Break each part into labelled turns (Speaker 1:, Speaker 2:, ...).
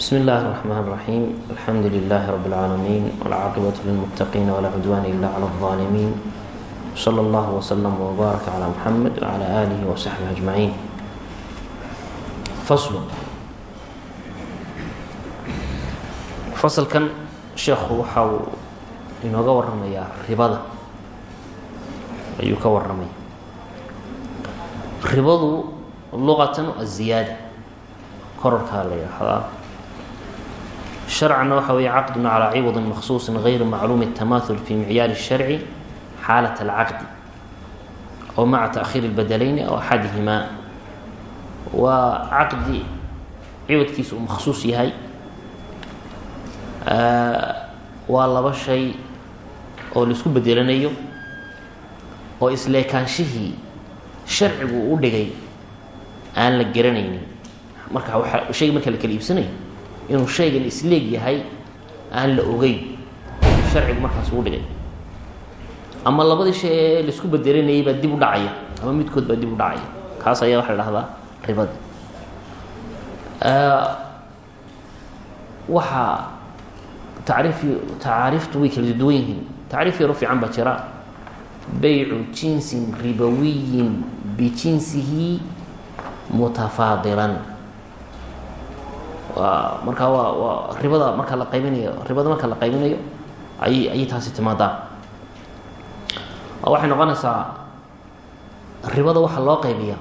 Speaker 1: بسم الله الرحمن الرحيم الحمد لله رب العالمين والعاقبة للمتقين ولا عدوان إلا على الظالمين صلى الله وسلم وبارك على محمد وعلى آله وصحبه أجمعين فصل fasalkan sheekhu waxa uu inooga waramayaa ribada ayuu ka waramaya ribadu luqatan aziyaada korarkaa la yidhaahdaa sharcanna waxa weeye caqdun calaa ciwadin maksuusin gayri macluumi الtamahul fi micyaari الsharci xaalat alcaqdi aw maca taأkhiiri اlbadalayni aw axadihimaa waa caqdi ciwadkiisa uu maksuus yahay waa laba shay oo laisku bedelanayo oo isleekaanshihii sharcigu u dhigay aan la garanaynin marka waa shayga marka la kala iibsanayo inuu shaygan isleeg yahay aan la ogeyn. Sharcigu markaas uu dhigay. Ama labadii shay ee la isku bedelanayay baa dib u dhacaya ama midkood baa dib u dhacaya. Kaas ayaa waxa dhahdaa ribada waxaa tacriif tacaariiftu way kala duwan yihiin. Tacriif yaro baa jira. Baycu jinsin ribawiyin bijinsihi mutafaadilan waa markaa waa waa ribada marka la qaybinayo ribada marka la qaybinayo ayay ayay taasi timaadaa waxay noqonaysaa ribada waxaa loo qaybiya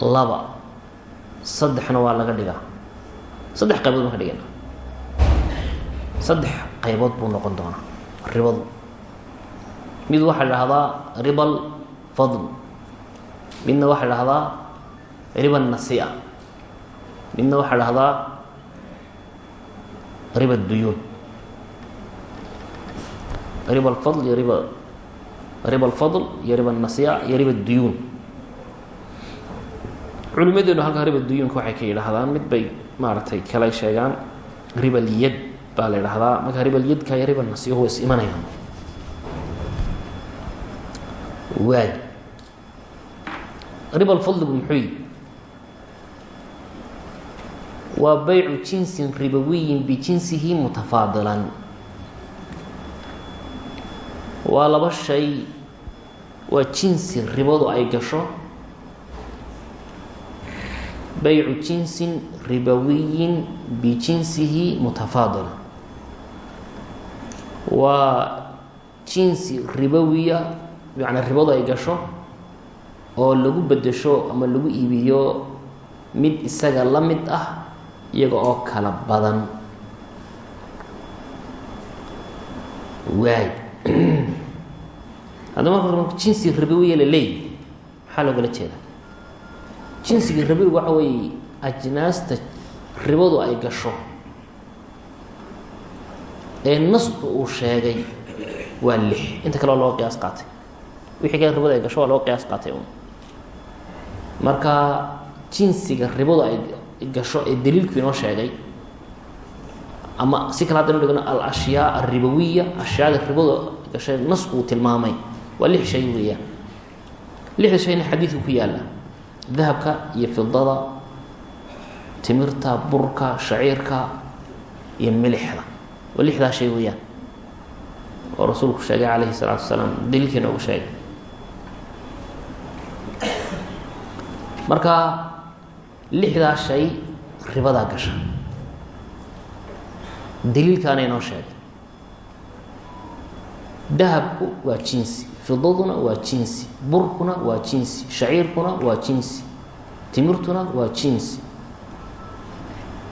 Speaker 1: laba saddexna waa laga dhigaa. Saddex qaybood baan ka dhigana saddex qaybood buu noqon doonaa ribadu. Mid waxaa dhahdaa ribal fadl midna waxaa dhahdaa riba nasia midna waxaa dhahdaa riba duyuun. Riba alfadl iyo riba riba alfadl iyo riba nasia iyo riba duyuun. Culimadeenu halkaa riba duyuunka waxay ka yidhaahdaan mid bay maaragtay kale sheegaan ribalyad baa la idhahdaa marka ribalyadka iyo riba nasiyahu way is imanayaan. Waay. Ribal fadligu muxuu waa baycu jinsin ribawiyin bijinsihi mutafaadilan waa laba shay waa jinsi ribadu ay gasho. Baycu jinsin ribawiyin bijinsihi mutafaadila waa jinsi ribawiya macnaa ribadu ay gasho oo lagu bedesho ama lagu iibiyo mid isaga la mid ah iyaga oo kala badan. Waay. Haddaba marka jinsi ribawiya la leeyahy maxaa loogala jeeda jinsiga rabigu waxa weeye ajnaasta ribadu ay gasho ee nasku uu sheegay waa lix. Inta kale looga qiyaas qaatay. Wixii kale ribadu ay gasho waa looga qiyaas qaatay marka jinsiga ribadu ay gasho ee daliilku inoo sheegay ama si kale haddaynu dhigno al ashyaa alribawiya ashyaada ribadu gashay nasku uu tilmaamay waa lix shay weeyaan. Lixda shayna xadiidku ku yaalla. Dahabka iyo fidada timirta burka shaciirka iyo milixda. Waa lixdaa shay weeyaan oo rasuulku sheegay calayhi salaatu wasalaam daliilkii noogu sheegay. Marka lixdaa shay ribadaa gasha. Daliilkaana inoo sheegay. Dahabku waa jinsi fidaduna waa jinsi burkuna waa jinsi shaciirkuna waa jinsi timirtuna waa jinsi.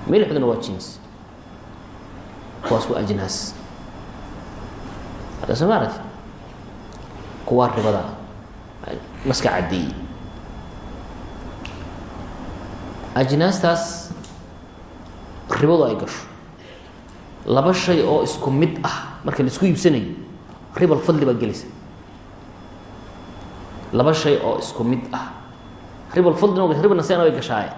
Speaker 1: Milixduna waa jinsi. Kuwaas waa ajnaas. Hadda soo ma aragti kuwaa ribada maska caddeeyey ajnaastaas ribadu ay gasho laba shay oo isku mid ah marka la iibsanayo ribal fadli baa gelaysa. Laba shay oo isku mid ah. Ribal fadlin riba nasiana way gashaaye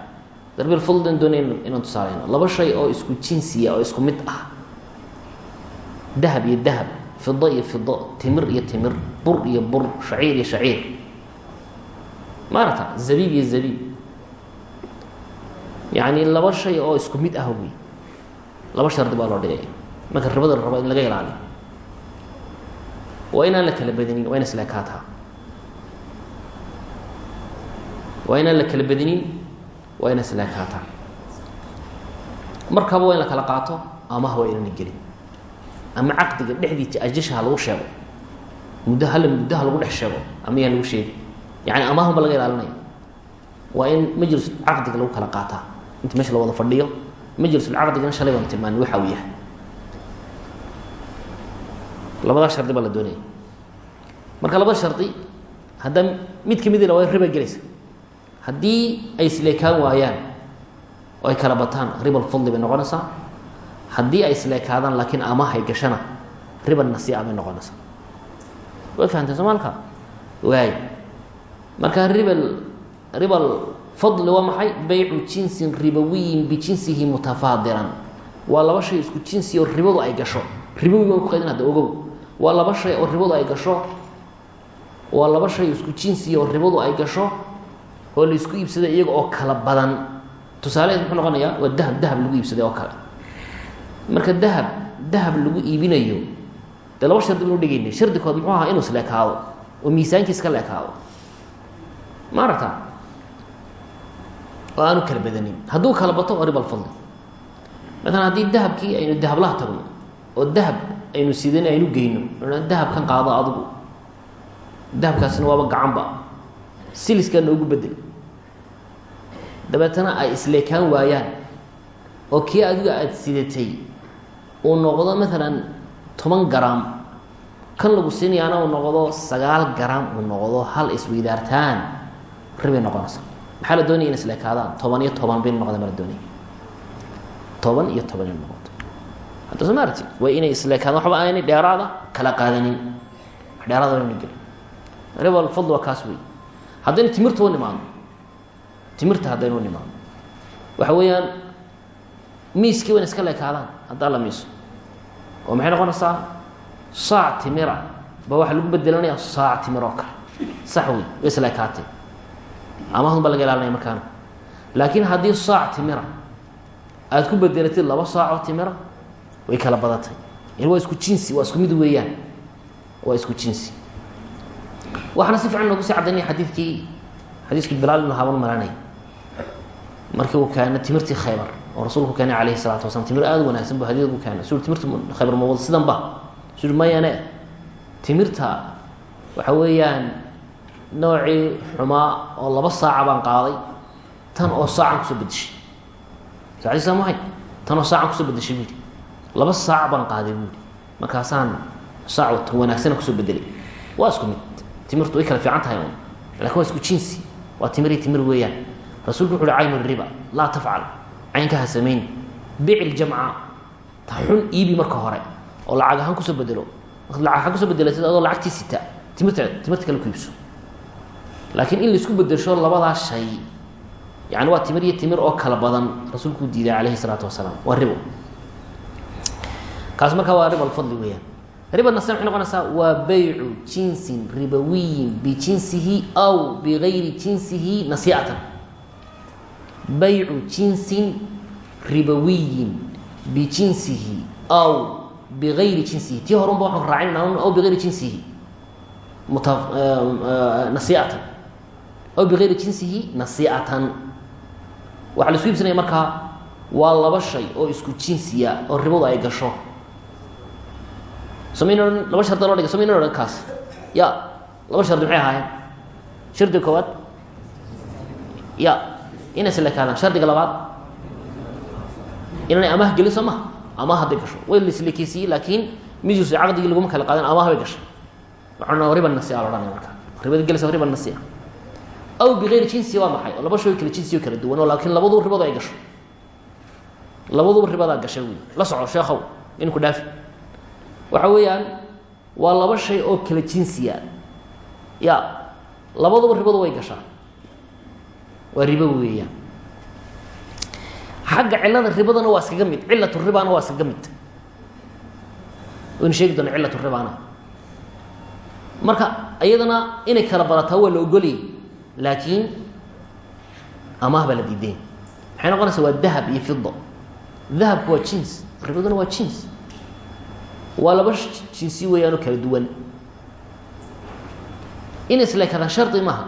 Speaker 1: ribal fadlin doonay inaan tusaaleyno laba shay oo isku jinsiya oo isku mid ah. Dahab iyo dahab fido iyo fido timir iyo timir bur iyo bur shaciir iyo shaciir. Maarata zabiib iyo zabiib yacni laba shay oo isku mid ah wey laba shardi baa loo dhigaya marka ribada la rabo in laga ilaaliyo waa inaan la kala badinin waa ina isleekaataa waa inaan la kala badinin waa ina isleekaataa markaba waa in la kala qaato amaha waa inana gelin. Ama caqdiga dhexdiisa ajasha ha lagu sheego. Muddo hala muddo ha lagu dhex sheego. Ama yaan lagu sheegi. Yani amaahunba laga ilaalinaya waa in majlis caqdiga lagu kala qaataa inta meesha la wada fadhiyo majlisulcaqdigana shalay baan tilmaanay waxa uu yahay labadaa shardi baa la doonaya marka labada shardi haddaa mid ka midina waa riba gelaysa haddii ay isleekaan waayaan oo ay kala bataan riba lfadli bay noqonaysaa haddii ay isleekaadaan laakiin amahay gashana riba nasiica bay noqonaysaa way fahamteen soomaalka waay marka ribal ribal fadli waa maxay? baycu jinsin ribawiyin bijinsihi mutafaadilan waa laba shay isku jinsi oo ribadu ay gasho. Ribawi baan ku qaydin hadda ogow. Waa laba shay oo ribadu ay gasho. Waa laba shay isku jinsi oo ribadu ay gasho oo la isku iibsaday iyaga oo kala badan. Tusaaleheed muxuu noqonayaa waa dahab dahab lagu iibsaday oo kale. Marka dahab dahab lagu iibinayo dee laba shardi banu dhigaynay. Shardi kood muxuu ahaa inuu isleekaado oo miisaankiis ka leekaado. Ma aragtaa oo aanu kala badanin hadduu kala bato waa riba alfadli haddii dahabkii aynu dahablaha tagno oo dahab aynu sidan aynu geyno dahabkan qaado adigu dahabkaasina waaba gacanba. Siliskaa noogu bedel. Dabeetana ay isleekaan waayaan. Oo kii adiga aada sidatay uu noqdo maalan toban garam kan lagu siinayaana uu noqdo sagaal garam uu noqdo hal isweydaartaan ribay noqonaysa maxaa la doonaya in isleekaadaan toban iyo toban bay noqda ma la doonaya toban iyo toban in noqoto hadda soo maarti waa inay isleekaadaan waxba aanay dheeraada kala qaadanin. Dheeraada wana gelin. Riba alfadl waa kaas wey haddaynu timirta u nimaadno timirta haddaynu u nimaadno waxa weeyaan miiskii wayna iska leekaadaan haddaa la miiso. Oo maxay noqonaysaa saac timira. Ba waxaa lagu bedelanaya saac timir oo kale. Sax wey way isleekaatay amahun baa laga ilaalinaya markaana laakiin haddii saac timira aada ku bedelatid laba saacoo timira way kala badatay. Yani waa isku jinsi waa isku mid weeyaan. Waa isku jinsi. Waxaana si fiican noogu sii cadaynaya xadiidkii xadiiskii bilaal ibnu haban maranay markii uu keena timirtii khaybar oo rasuulku keenay calayhi salaatu wasalaam. Timir aada wanaagsan bu hadiyad u keenay su timirta khaybar ma wada sidan ba? Su mayane timirta waxa weeyaan noocii xumaa oo laba saaca baan qaaday tan oo saacan ku soo bedeshay. Saadiisa mahay tan oo saacan ku soo bedeshay buuhi laba saac baan qaaday buuhi markaasaan saac wanaagsana ku soo bedelay. Waa isku mid. Timirtu way kala fiican tahay un laakiin waa isku jinsi. Waa timiri timir weeyaan. Rasuulku wuxu uhi caynu riba laa tafcal. Caynka samayn bici ljamca ta xun iibi marka hore. Oo lacag ahaan ku soo bedelo. Lacag ahaan ku soo bedelatid adoo lacagtii sita timirta timirta kale ku iibso laakiin in la isku bedesho labadaa shay yani waa timir iyo timir oo kala badan rasuulkuu diiday calayhi salaatu wasalaam. Waa ribo. Kaas markaa waa riba alfadli weeyaan. Riba nase maxay noqonaysaa waa baycu jinsin ribawiyin bijinsihi aw bigayri jinsihi nasiicatan baycu jinsin ribawiyin bijinsihi aw bigayri jinsihi. Tii horunba waxaan raacin aw bigayri jinsihi. Muta nasiicatan aw bigayri jinsihi nasiicatan waxaa la isku iibsanaya markaa waa laba shay oo isku jinsiya oo ribadu ay gasho. Odhan laba shardi loo dhigay somayna odhan kaas. Ya laba shardi maxay ahaayeen? Shardiga koowaad? Ya inay isleekaadaan shardiga labaad? Inaanay amaah gelin soo maha amaah hadday gasho. Way la isleekeysiiyey laakiin mijus caqdigii laguma kala qaadin amaah bay gashay. Waxaan riba nasia la odhanaya marka. Ribada gelaysa riba nasia aw bigayri jinsi waa maxay? Oo laba shay kala jinsi kala duwan oo laakiin labaduba ribadu ay gasho labaduba ribadaa gashay wey la soco sheekhow in ku dhaafi. Waxa weeyaan waa laba shay oo kala jinsiya ya labaduba ribadu way gashaa. Waa ribo weeyaan. Xagga cilada ribadana waa iskaga mid. Ribana marka iyadana inay kala badataa waa la ogolayay laakiin amaah baa la diideen maxay noqonaysaa waa dahab iyo fido dahabku waa jins ribaduna waa jins waa laba jinsi weeyaanoo kala duwan inay isleekadaan shardi maha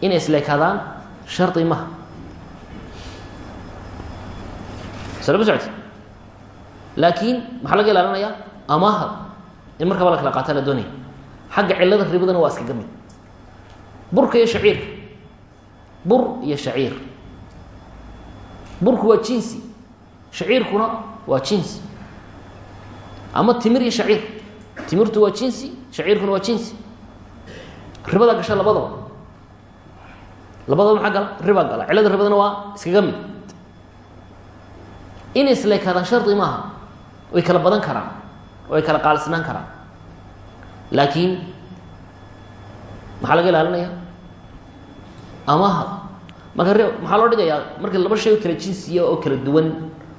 Speaker 1: inay isleekadaan shardi maha salama socoti laakiin maxaa laga ilaalinayaa amaha in markaba la kala qaata la doonaya xagga cilada ribadana waa iskaga mid burka iyo shaciirka bur iyo shaciir. Burku waa jinsi. Shaciirkuna waa jinsi. Ama timir iyo shaciir. Timirtu waa jinsi shaciirkuna waa jinsi. Ribada gasha labadaba. Labadaba maxaa gala? Riba gala. Cilada ribadana waa iskaga mid. Inay isleekaadaan shardi maaha way kala badan karaan way kala qaalisnaan karaan. Laakiin maxaa laga ilaalinaya? Amaha. Marka r maxaa loo dhigayaa? Marka laba shay oo kala jinsiya oo kala duwan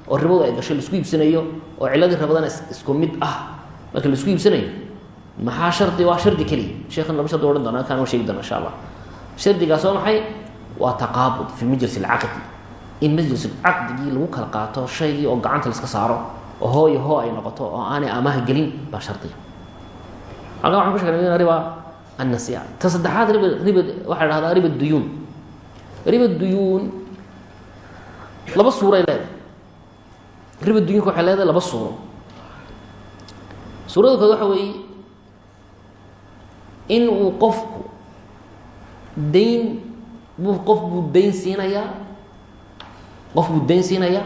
Speaker 1: oo ribadu ay gashay la isku iibsanayo oo ciladii rabadana isku mid ah marka la isku iibsanayo maxaa shardi? Waa shardi keliya. Sheekhan laba shardi odhan doona kaan wa sheegi doona insha allah shardigaas maxay? Waa taqaabud fi majlis alcaqdi in majlis caqdigii lagu kala qaato shaygii oo gacanta laiska saaro oo hooyo hoo ay noqoto oo aanay amaha gelin baa shardiga. Halkan waxaan ku sheegnay riba annasiya ta saddexaad riba riba waxaa dhahdaa riba duyuun riba duyuun laba suuray leedahay riba duyuunka waxay leedahay laba suuro suurada kood waxa weeye in uu qofku dayn buu qof buu dayn siinayaa qof buu dayn siinayaa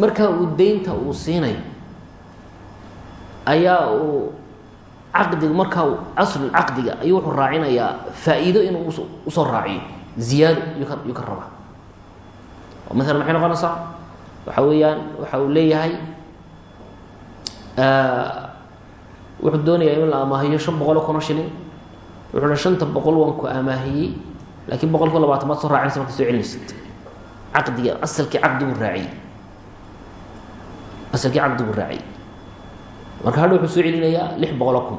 Speaker 1: marka uu daynta uu siinayo ayaa uu caqdiga markaa aslu caqdiga ayuu wuxuu raacinayaa faa-iido inuu us u soo raaciyo ziyaado yuu ka rabaa. Oo maalan maxay noqonaysaa? Waxa weeyaan waxa uu leeyahay wuxuu doonayaa in la amaahiyo shan boqol oo kun oo shilin. Wuxuu ha shanta boqol waan ku amaahiyey laakiin boqol kiiba labaatan baad soo raacinaysa marka soo celinaysid caqdiga asalkii caqdiguu raaciyey. Asalkii caqdiguu raaciyey marka hadha wuxuu soo celinayaa lix boqoloo kun.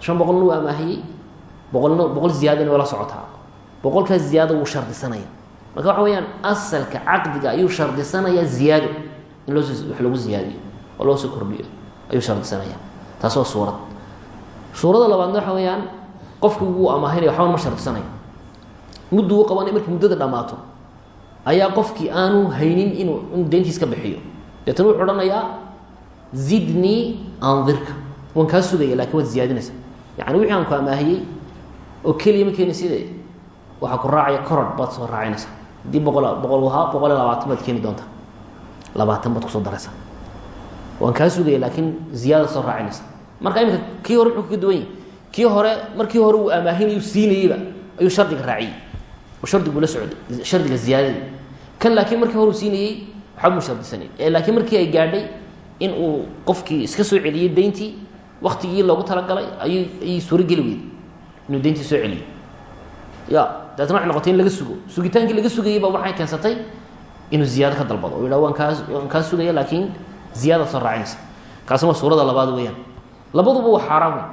Speaker 1: Shan boqolna wuu amaahiyey boqolna boqol ziyaadana waa la socotaa. Boqolkaas ziyaado wuu shardisanaya. Marka waxa weyaan asalka caqdiga ayuu shardisanayaa ziyaado. In loosoo wax lagu ziyaadiyo oo loo soo kordhiyo ayuu shardisanaya. Taas waa suurad. Suurada labaadna waxa weeyaan qofki wuu amaahinaya waxbana ma shardisanayo muddu uu qabanay markii muddada dhammaato ayaa qofkii aanu haynin inuu in deyntiis ka bixiyo. Deetana wuxuu odhanayaa zidnii andirka. Waan kaa sugaya laakiin waad ziyaadinaysa yani wixii aan ku amaahiyey oo keliya ma keeni side waxaa ku raacaya corod baad soo raacinaysaa. Haddii boqol boqol ahaa boqol iyo labaatan baad keeni doontaa. Labaatan baad ku soo daraysaa. Waan kaa sugaya laakiin ziyaada soo raacinaysa marka iminka kii hore wuxuu kaga duwan yahy kii hore markii hore uu amaahinayuu siinayeyba ayuu shardiga raaciyey. Oo shardiguu la socday shardiga ziyaadadii. Kan laakiin markii hore uu siinayey waxba mu shardisanay ee laakiin markii ay gaadhay in uu qofkii iska soo celiyey deyntii waktigii loogu talagalay ayuu ayay suurogeli weyday inuu deyntii soo celiyo ya dabeetna waxay noqotay in laga sugo sugitaankii laga sugayey ba waxay keensatay inuu ziyaado ka dalbado o yidhah waan kaa waan kaa sugaya laakiin ziyaada soo raacinaysa kaasna waa suurada labaad weeyaan labaduba waa xaaraan wey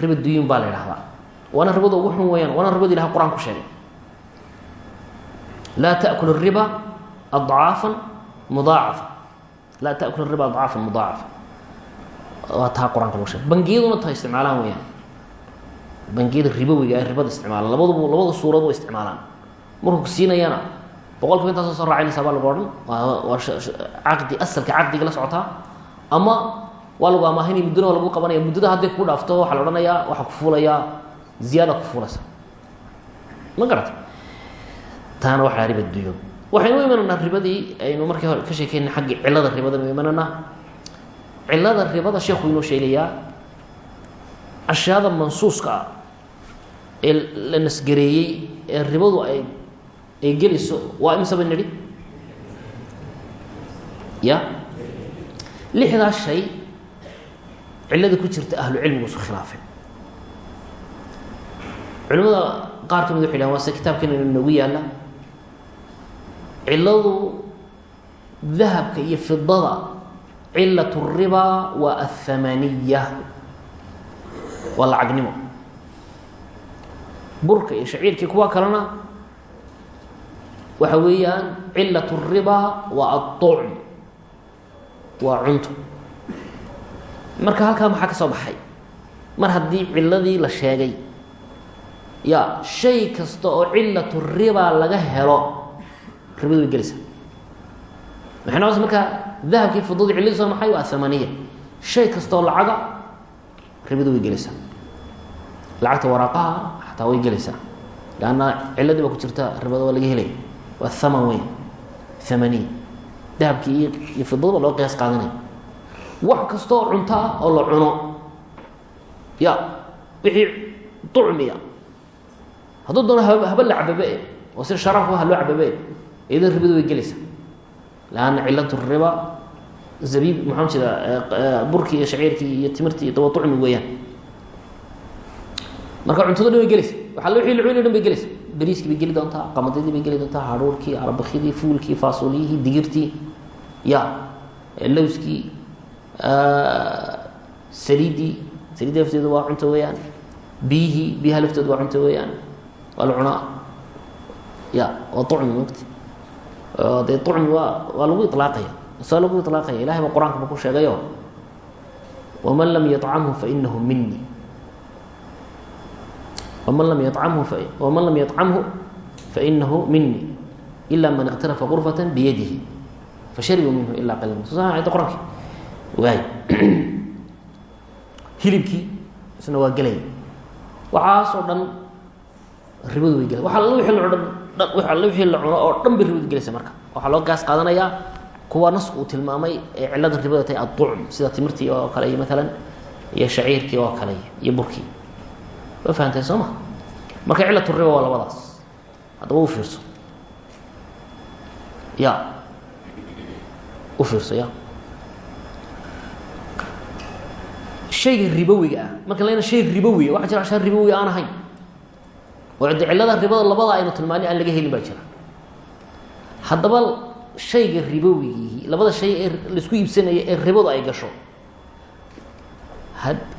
Speaker 1: riba duyuun baa la idhahdaa waana ribada ugu xun weeyaan waana ribada ilaha qur-aan ku sheegay laa taأkul الriba adcaafa mudaacafa laa takul riba acaafan mudaacafa waa taa qur'anka lagu sheegay bangiyaduna taa isticmaalaan weyaan bangiyada ribowiga ee ribada isticmaalaan labadub labada suurad wa isticmaalaan markuu siinayana boqol kiiba intaasoo soo raacinaysaa baa lagu odhan waa caqdi asalka caqdiga la socotaa ama waa lagu amaahinaya muddada waa lagu qabanaya muddada hadday ku dhaafto waxaa la odhanayaa waxaa ku fuulayaa ziyaada ku fuulaysa ma garata taana waxaa riba duyub waxaynu u ribadii aynu markii hore ka sheekeynay xaggii cilada ribada nu imanaynaa cilada ribada sheekhu inoo sheegayaa ashyaada mansuuska ah ee la nasgareeyey ee ribadu ay ay gelayso waa imise nidhi? Ya? Lixdaas shay cilada ku jirta ahlu cilmigu isu khilaafeen culimada qaar ka mid waxay dhahan waa se kitaabkeena noogu yaalla ciladu dahabka iyo fidada cilat الriba waa athamaniya waa lacagnimo burka iyo shaciirkii kuwa kalena waxa weeyaan cilaة الribaa waa aلطucm waa cunto marka halkaa maxaa ka soo baxay mar haddii ciladii la sheegay ya shay kasta oo cilaة الribaa laga helo ribadu way gelaysaa maxay noqonaysa markaa dahabkii fidadii ciladiis waa maxay waa amaniya shay kastaoo lacaga ribadu way gelaysaa lacagta waraaqaha xataa way gelaysaa lanna ciladii baa ku jirta ribada waa laga helaya waa haman weyn amaniya dahabkii iyo iyo fidada ba loo qiyaas qaadanaya. Wax kasta oo cunto ah oo la cuno ya wixii ucmiya hadduu doono hab haba la cababe oo sida sharaabka ha loo cababe iyadoo ribadu way gelaysaa lanna cilat riba zabiib maxaa jeeda burkii iyo shaciirkii iyo timirtii iyo dawa ucmi weeyaan marka cuntada dhan way gelaysa waaa la cuni dhan bay gelaysa beriiskii bay geli doontaa qamadadii bay geli doontaa hadhuurkii arbakidii fuulkii faasoliyihii digirtii ya lowskii saliiddii saliidda lafteedu waa cunto weeyaan biyihii biyaha laftoodu waa cunto weeyaan waa la cunaa ya waa ucmi mogti de ucmi waa waa lagu ilaaqaya saa lagu ilaaqaya ilahay baa qur'aanka ku sheegayo. Waman lam yacamhu fainahu mini waman lam yacamhu waman lam yacamhu fainahu mini ila man iqtarafa غurfata biyadihi. Fasharibu minhu ilaa qalil ayada qranki waay hilibkii isna waa gelaya waxaasoo dhan ribadu way gelay. Waa wi o dhan all wixii la cuno oo dhan bay ribadu gelaysa marka. Waxaa loo gaas qaadanayaa kuwa nasku uu tilmaamay ee cilada ribada tahay aلطucm sida timirtii oo kale iyo maalan iyo shaciirkii oo kale iyo burkii. Waa fahamtay soo ma? Marka cilat riba waa labadaas. Haddaba u fiirso. Ya u fiirso ya shayga ribowiga ah. Marka lena shay ribowiya waxa jira shay ribowi aan ahayn cillada ribada labada aynu tilmaani aan laga helin baa jira. Haddaba shayga ribowigiihi labada shay ee la isku iibsanaya ee ribadu ay gasho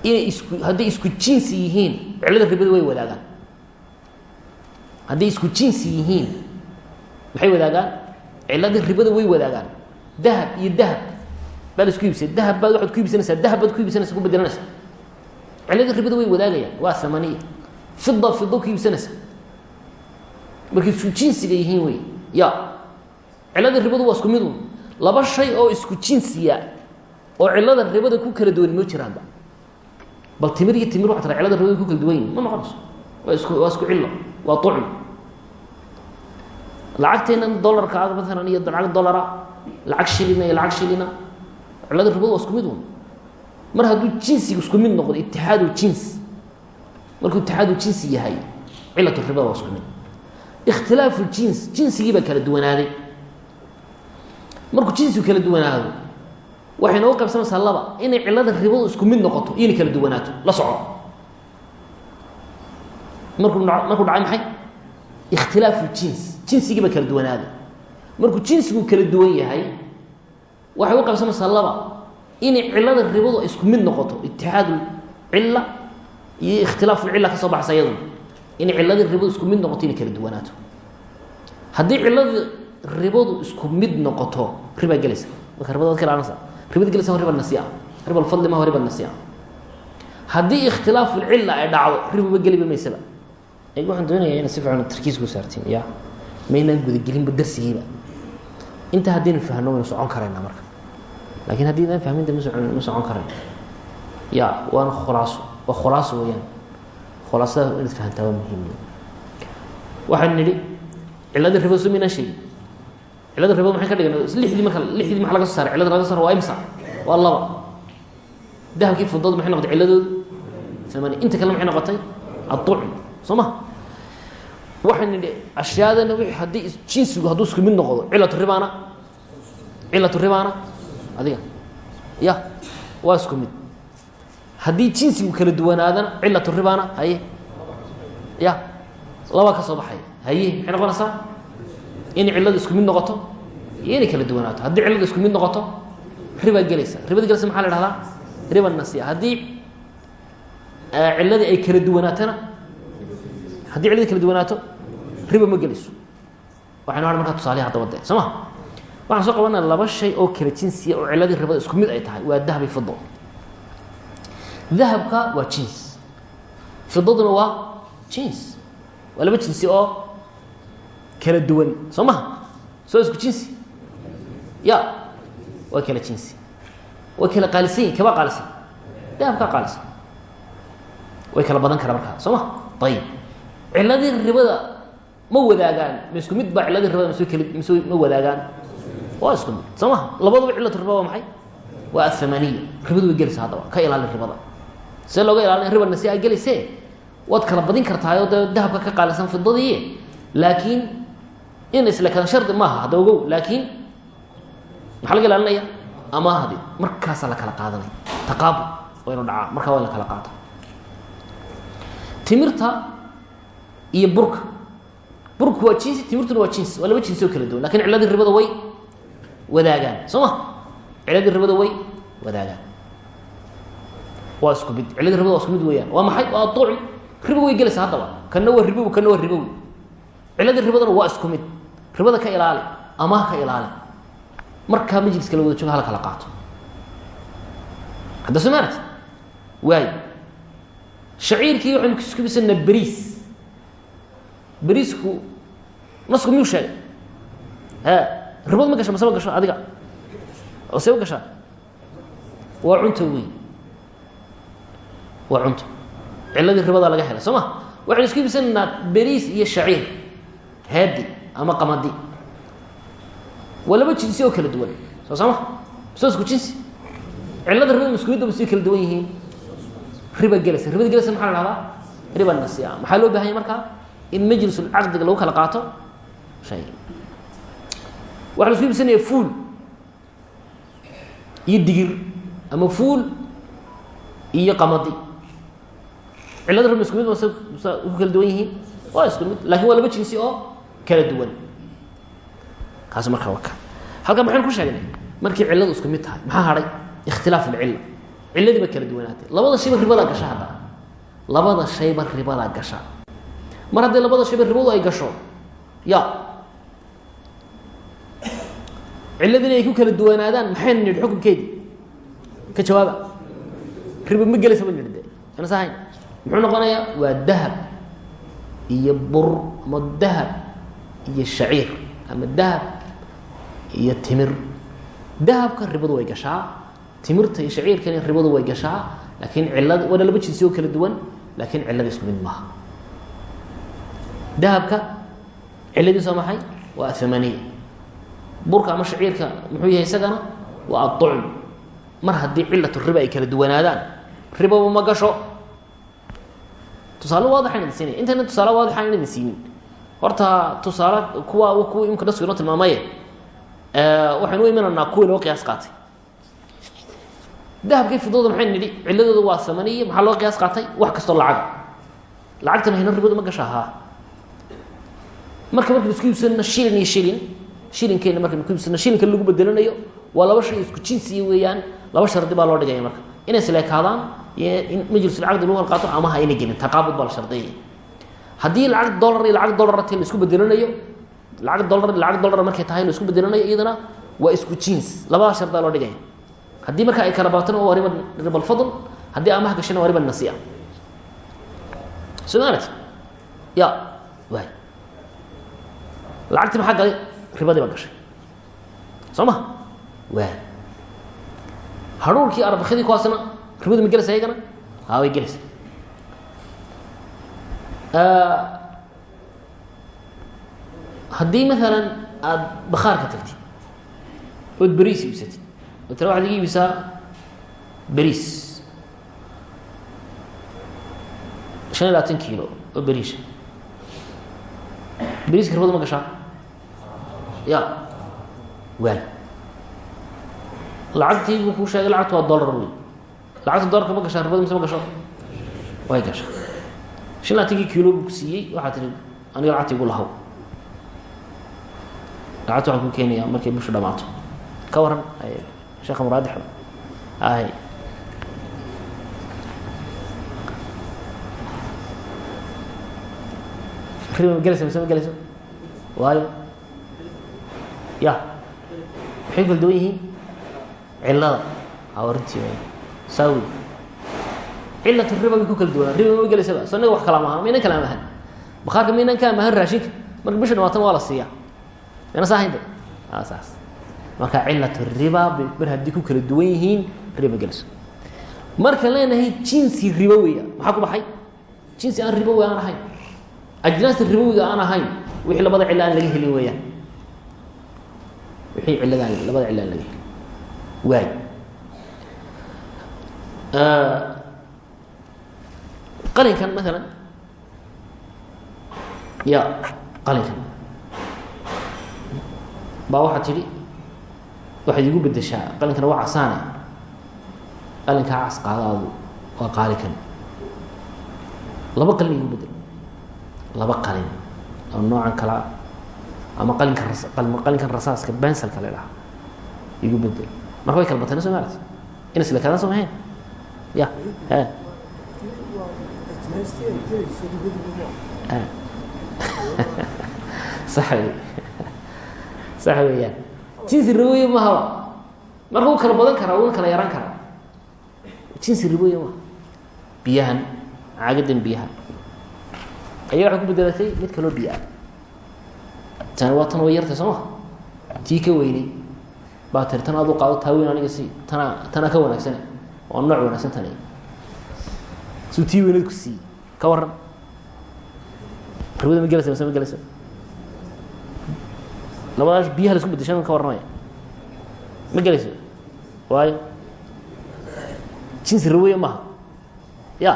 Speaker 1: inay isku hadday isku jinsi yihiin cillada ribada way wadaagaan. Hadday isku jinsi yihiin maxay wadaagaan? Cilladii ribada way wadaagaan. Dahab iyo dahab baa isku iibsay dahab baad waxaad ku iibsanaysaa dahab baad ku iibsanaysa ku bedelanaysa cilladii ribada way wadaagayaan waa amaniya fida fido ku iibsanaysa markay isku jinsiga yihiin wey ya. Cilladii ribadu waa isku mid un laba shay oo isku jinsiya oo cillada ribada ku kala duwani ma jiraanba bal timir iyo timir waa tara cillada ribada ku kala duwan yihiin ma noqonayso. Waa isku waa isku cillo. Waa ucmi lacagteenan dolarka a maalan iyo lacag dolara lacag shilina iyo lacag shilina cillada ribadu waa isku mid un mar hadduu jinsiga isku mid noqdo itixaadu jins markuu itixaadu jinsi yahay cilat ribada waa isku mid. Ikhtilaafu jins jinsigii baa kala duwanaaday. Markuu jinsigu kala duwanaado waxay nooga qaybsamaysaa laba inay cillada ribadu isku mid noqoto inay kala duwanaato la soco. Markuu markuu dhacay maxay? Ikhtilaafu jins jinsigii baa kala duwanaaday. Markuu jinsigu kala duwan yahay waxay u qaybsamaysaa laba inay cillada ribadu isku mid noqoto itixaadu cilla iyo ikhtilaafu cilla ka soo baxaysa iyaduna inay cilladii ribadu isku mid noqoto inay kala duwanaato. Haddii cilladii ribadu isku mid noqoto ribaa gelaysa. Marka ribada waad ka ilaalinaysa. Ribada gelaysa riba nasiya riba alfadli ma riba nasiya haddii ikhtilaafu lcilla ay dhacdo ribaba geliba maysaba. Waxaan doonaya ina si fiican tarkiisku saartiin. Ya maynaan gudagelinba darsigiiba inta haddaynu fahno waynu socon karaynaa marka. Lakin haddii idaan fahminta ma socon ma socon karayn. Ya waana khulaaso waa khulaaso weeyaan. Khulaasada inaad fahantaa waa muhiim. Waxaan nidhi cilladii ribada soo maynaan sheegin cillada ribada maxay ka dhigan? Lixdii marka lixdii maxa laga soo saaray? Cillada laga soo saaray waa imsa. Waa laba. Dahabkii fudada maxay noqotay cilladoodu amani inta kale maxay noqotay? Adducm soo ma? Waxaan nidhi ashyaadana w haddii jinsigu hadduu isku mid noqdo cilatu ribaana cilatu ribaana adiga ya waa isku mid haddii jinsigu kala duwanaadana cilatu ribaana haye? Ya labaa ka soo baxaya haye maxay noqonaysaa inay cillada isku mid noqoto? Iyo kala duwanaato. Haddii cillada isku mid noqoto ribaa gelaysa. Ribada gelaysa maxaa la ihahdaa riba nasiya haddii cilladii ay kala duwanaatana haddii cilladii kala duwanaato riba ma gelayso. Waxaynu har markaa tusaalihi hadaba de soo waxaan soo qabanaa laba shay oo kala jinsiya oo ciladii ribada isku mid ay tahay. Waa dahab iyo fido dahabka waa jins fidaduna waa jins waa laba oo kala duwan. Soo maha soo isku jinsi ya waa kala jinsi way kala qaalisan kaba qaalisan dahabkaa qaalisan way kala badan kara markaa. Soo ma ayib ciladii ribada ma wadaagaan. Ma isku mid baa ciladii ribada kl mise ma wadaagaan? Waa isku mid. Soo maha labaduba cilatu riba waa maxay? Waa athamaniya ribadu way gelaysa haddaba ka ilaali ribada see looga ilaalina riba nasi a gelayse waad kala badin kartaayoo dee dahabka ka qaalisan fidadii laakiin in islekada shardi maaha hadda ogow laakiin maxaa laga ilaalinaya? Amaahdi markaasaa la kala qaadanaya taqaabul waa inu dhacaa markaa waa in la kala qaata timirta iyo burka. Burku waa jinsi timirtuna waa jinsi waa laba jinsi oo kala duwan laakiin ciladii ribada way wadaagaan soo ma? Ciladii ribada way wadaagaan waa isku mid. Ciladii ribada waa isku mid weeyaan. Waa maxay? Waa aduuci ribo way gelaysaa haddaba kana waa ribowi kana waa ribowi ciladii ribadana waa isku mid. Ribada ka ilaali amaah ka ilaali. Markaa majliska la wada jooga hala kala qaato. Hadda soo maaragti waayo shaciirkii waxaynu isku bisanaa beriis beriisku nasku miyuu sheegay? E ribad ma gasha mase ma gasho adiga? Oo see u gashaa waa cunto wey waa cunto. Ciladii ribadaa laga helay soo ma? Waxaynu isku ibsanaynaa beriis iyo shaciir haadi ama qamadi. Waa laba jinsi oo kala duwan soo sama soo isku jinsi cilada ribada maskuuliyadda ba sii kala duwan yihiin. Riba gelaysa ribada gelaysa maxaa la dhahdaa riba nasiya maxaa loo bahanya markaa in majlisulcaqdiga lagu kala qaato shay. Waxaa la isku ibsanaya fuul iyo digir ama fuul iyo qamadi cilada rib isku mid mase ku kala duwan yihiin. Waa isku mid laakiin waa laba jinsi oo kala duwan. Kaas markaa waa ka. Halkan maxaynu ku sheegnay? Markii cilladu isku mid tahay maxaa hadhay ikhtilaaf alcilla. Cilladii ba kala duwanaatay labada shayba ribadaa gasha hadda. Labada shayba ribadaa gasha mar haddii labada shayba ribadu ay gasho ya cilladina ay ku kala duwanaadaan maxaynu nidhi xukunkeedii ka jawaaba. Riba ma gelaysa ba nidhi de ana sahayn muxuu noqonayaa? Waa dahab iyo bur ama dahab iyo shaciir ama dahab iyo timir. Dahabka ribadu way gashaa timirta iyo shaciirkani ribadu way gashaa laakiin cilada waana laba jinsi oo kala duwan laakiin cilada isku mid maaha. Dahabka ciladiis waa maxay? Waa athamaniya burka ama shaciirka muxuu yahay isagana? Waa aducm mar haddii cilatu riba ay kala duwanaadaan ribaba ma gasho tusaale waadixaan idin siinaya intayna tusaale waadixaan idin siinin horta tusaale kuwa kuwa imka dasku inoo tilmaamaye waxaynu u imanaynaa kuwii qiyaas qaatay. Dahabkii fidada maxaynu nidhi? Ciladooda waa samaniya maxaa loo qiyaas qaatay? Wax kastoo lacaga lacagtana hayna ribadu ma gasha marka markaynu isku iibsanno shilin iyo shilin shilinkeena markaynu ku iibsanno shilinka lagu bedelanayo waa laba shay isku jinsiya weeyaan laba shardi baa loo dhigaya marka. Inay isleekaadaan in majlisulcaqdi lagu kala qaato amaha ayna gelin taqaabud baa la shardiyaya haddii lacag dollar iyo lacag dollarata la isku bedelanayo lacag dollar lacag dollar markay tahay la isku bedelanayo iyadana waa isku jins labada shardaa loo dhigaya haddii marka ay kala baatana waa riba riba alfadl haddii amaha gashana waa riba nasiya. Soo maarati ya waay lacagtii maxaa galay? Ribadii baa gashay. Soo ma? Waay hadhuurkii arbakidii kuwaasna ribadu ma gelaysa ayagana? Haa way gelaysa haddii maalan aada bakaarka tagtid ood beriis iibsatid oo tira waxaad iga iibisaa beriis shan iyo labaatan kiilo oo beriisha beriiska ribadu ma gashaa? Ya waay. Lacagtii buu kuu sheegay lacagtu waa dollar wey lacagta dollarka ma gashaa ribadu mise ma gasho? Way gashaa shan labaatankii kiilo buu ku siiyey waxaa tihi aniga lacagta igu lahaw. Lacagta waxaan ku keenayaa markay bushu dhamaato. Ka waran sheekha muraadix ay riba ma gelaysa mise ma gelayso? Waayo. Ya maxay kala duwan yihiin cilada arintii saawi cilat riba bay ku kala duwanaa riba ma gelaysaba so inaga wax kala maaha maynan kala amahan bakhaarka maynan ka amahan raashinka. Marka bisha dhamaatan waa la siiya mayna saa haynta saas. Marka cilat riba bar haddii ku kala duwan yihiin riba gelayso markaan leenahay jinsi ribowiga maxaa ku baxay? Jinsi aan ribowi aan ahayn. Ajnaasta ribowiga aan ahayn. Wixii labada cilo aan laga helin weeyaan. Wixii ciladaan labada cilo aan laga helin. Waay qalinkan maalan ya qalinkan baa waxaa tidhi waxaad igu bedeshaa qalinkana waa casaane qalinkaa cas qaadaadu waa qaalikan laba qalin igu bedel laba qalin oo noocan kalea ama qalinka qalinkan rasaaska bensalka la dhaha igu bedel marka way kala batana soo maarata ina islakaadaan soo mahayn ya sax wey sax weeyaan jinsi riboye mahaba marka wuu kala badan karaa wuuna kala yaraan karaa. Jinsi riboye maha biyahan caagadan biyaha ayaa waxay ku bedelatay mid kaloo biyo ah tani waa tan way yartay soo maha tii ka weynay baa tiri tan aduu qaado taa weyn aniga si tanaa tanaa ka wanaagsane waa nooc wanaagsan tani suu tii weyneed ku siiyey ka waran ribada ma gelaysa mase ma gelaysa labadaas biyaha la isku bedeshan ka warramaya ma gelayso waayo. Jinsi riboye maha ya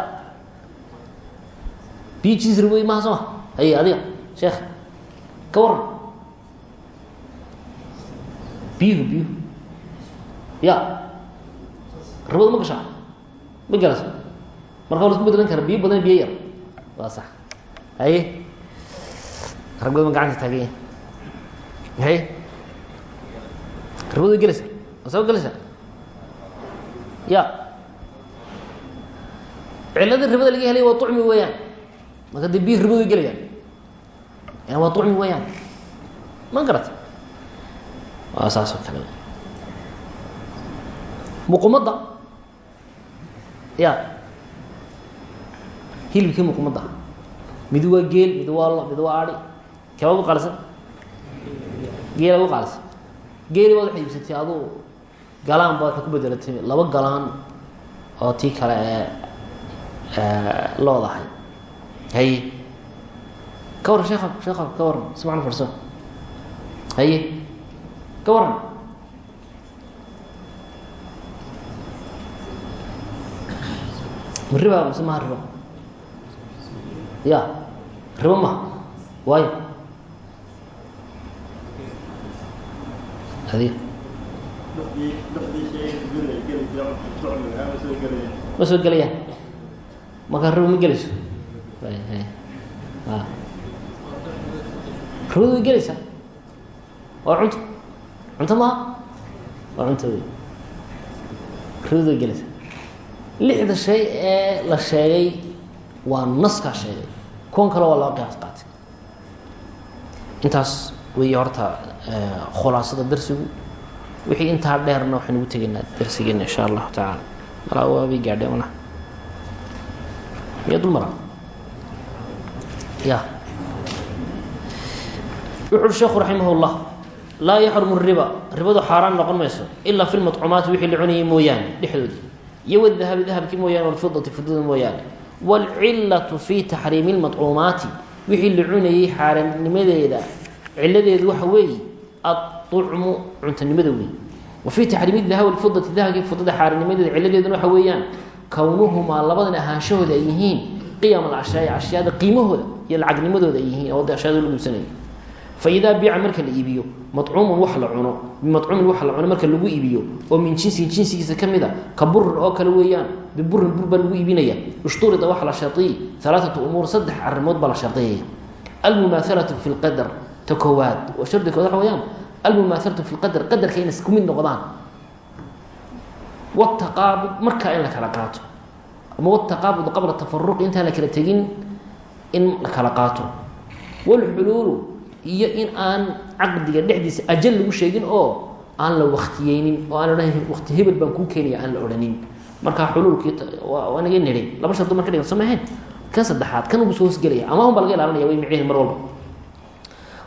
Speaker 1: biyo jinsi riboye maha soo ma haye adiga sheekh. Ka waran biyuhu biyuhu. Ya ribada ma gashaa? Ma gelayso marka waa la isku bedelan kara biyo badan biyo yar. Waa sax. Haye? Ragooda ma gacanta taaganya haye? Ribada gelaysa waa soo gelaysa ya. Cilada ribada laga helay waa ucmi weeyaan. Marka dee biyo ribada way gelayaan waa ucmi weeyaan. Ma garata waa saas oo kale. Muqumadda ya. Hilibkii muqumadda mid waa geel mid waa lo mid waa ari. Kee ugu qaalisan geela ugu qaalisan geeli baad waxay iibsatay aduu galaan baad waxay ku bedelatay laba galaan oo tii kale ee loodahay haye ka warran sheekha sheekha ka warran subxana farso haye ka warran ma riba mise maha ribo ya ribo maha waayo adiga ma soo gelayaan marka ribo ma gelayso? Ribadu way gelaysaa? Waa cunto. Cunto maha waa cunto. Wey ribadu way gelaysaa lixda shay ee la sheegay waa naskaa sheegay. Kuwan kale waa loo qiyaas qaatay. Intaas weeye horta khulaasada darsigu wixii intaa dheerna waxaynu ugu tegaynaa darsigeena insha allahu tacaala. Malaa waabay gaadheen una miya dul ya wuxu sheekhu raximah laa yaxrumu riba. Ribadu xaaraan noqon mayso ilaa fi lmaطcumaati wixii la cunayay mooyaane dhexdoodii iyo wdahabi dahabkii mooyaane walfidati fidada mooyaane wاlcilatu fi taxriimi اlmaطcuumaati wixii la cunayey xaaraamnimadeeda ciladeedu waxa weeye aلطucmu cuntanimada wey wa fii taxriimi dahabi walfidati dahabkii fidada xaaraamnimadeeda ciladeeduna waxa weeyaan kownuhumaa labadan ahaanshahooda ay yihiin qiyam alashyaai ashyaada qiimahooda iyo lacagnimadooda ay yihiin oo de ashyaada lagu iibsanayo faidaa biica marka la iibiyo macuumun wax la cuno bimacuumin wax la cuno marka lagu iibiyo oo min jinsin jinsigiisa ka mid a ka burin oo kale weeyaan biburin bur baa lagu iibinaya. Ishturida waxa la shariyi alaaatu umuur saddex arrimood baa la shardiyaya almumaahalatu fi lqadar ta koowaad oo shardi kood waxa weyaan almumaahalatu fi lqadar qadarka inay isku mid noqdaan. Wataqaabud markaa in la kala qaato. Ama wataqaabud qabla tafaruqi intaan la kala tegin in la kala qaato. Wlxuluulu iyo in aan caqdiga dhexdiisa ajal lagu sheegin oo aan la waktiyeynin oo aan odhan wakti hebel baan kuu keenaya aan la odhanin markaa xuluulkii naga nidhay laba shardo marka dhigan samahayn kan saddexaad kan ugu soo hosgelaya ama laga ilaalinaya way micihin mar walba.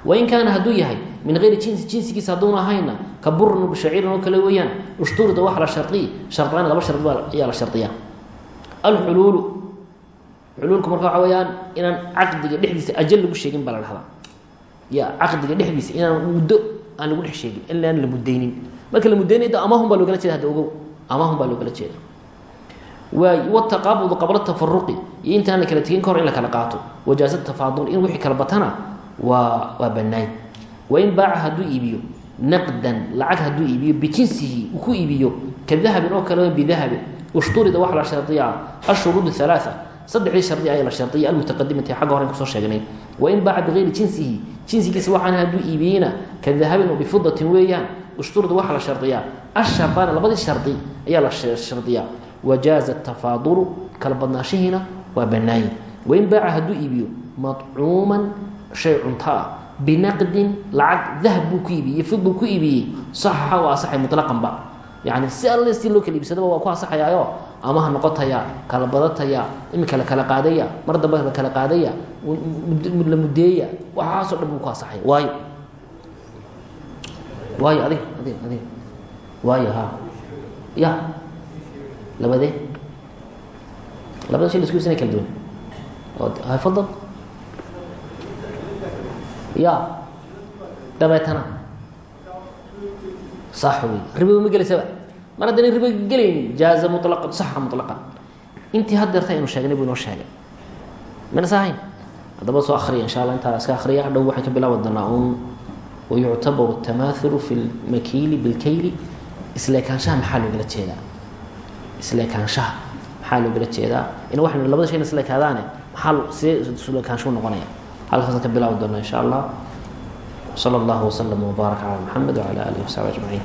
Speaker 1: Wain kaana hadduu yahay min hayri jinsi jinsigiisa hadduuna ahayna ka burin bishaciirin oo kale weeyaan ushturida waxa la shariy shardaan laba shard ayaa la shardiyaa alxuluulu xuluulku marka waxa weeyaan inaan caqdiga dhexdiisa ajal lagu sheegin baa la dhahdaa ya caqdiga dhexdiisa inaan muddo aan lagu dhex sheegin inaan la muddaynin. Marka la mudaynay da amahun baa loogala jeeda hadda ogow amahun baa loogala jeeda. Waay wataqaabudu qabla tafaruqi iyo intaan la kala tegin ka hor in la kala qaato. Wajaaza tafaadul in wixii kala batana waa waa banaay wain baaca hadduu iibiyo naqdan lacag hadduu iibiyo bijinsihi ku iibiyo ka dahabin oo kale bidahabin ushturida waxa la shardiyaa ashuruud halaaa saddexdii shardi ayaa la shardiya almutaqadimati xagga horen ku soo sheegnay. Wain baaca bigayri jinsihi jinsigiisa waxaan hadduu iibiyeyna ka dahabin oo bifidatin weeyaan ushturida waxaa la shardiyaa. Ashardaani labadii shardi ayaa la shardiyaa. Wajaaza tafaadulu kala badnaashihiina waa banaaye wain baaca hadduu iibiyo madcuuman shay cunto ah binaqdin lacag dahab buu ku iibiyey fid buu ku iibiyey saxaxa waa asaxay mutlaqanba. Yani si alle si loo kala iibsadaba waa ku asaxayaayo ama ha noqotaya kala badataya imika la kala qaadaya mar dambe la kala qaadaya la mudeeya waxaasoo dhan buu ku asaxaya waayo. Waayo adig adig adig waayo ha ya. Labadee. Labada shay la isku ibsana kala duwan. Hay fadal. Ya. Dabeetana. Sax wey riboba ma gelaysaba mar haddana ribo gelaynin jaaza mulaqan saxa mulaqan intii haddeerta aynu sheegnay buu inoo sheegay. Mana sahayn haddaba soo akriya insha allah intaa iska akriya hadhow waxay ka bilaabi doonaa un wayuctabaru tamaahulu fi lmakiili bilkayli isleekaanshaha maxaa loogala jeedaa? Isleekaanshaha maxaa loogala jeedaa? In waxaynu labada shayna isleekaadaane maxaa see isleekaanshuhu noqonaya? Halkaasaan ka bilaabi doonaa insha allah sala allahu waslama wbaarak calaa maxamed wcala alihi wasaxbi ajmaciin